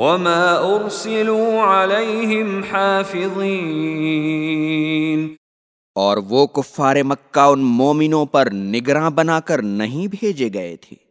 وما ارسلوا عليهم حافظين۔ اور وہ کفار مکہ ان مومنوں پر نگراں بنا کر نہیں بھیجے گئے تھے۔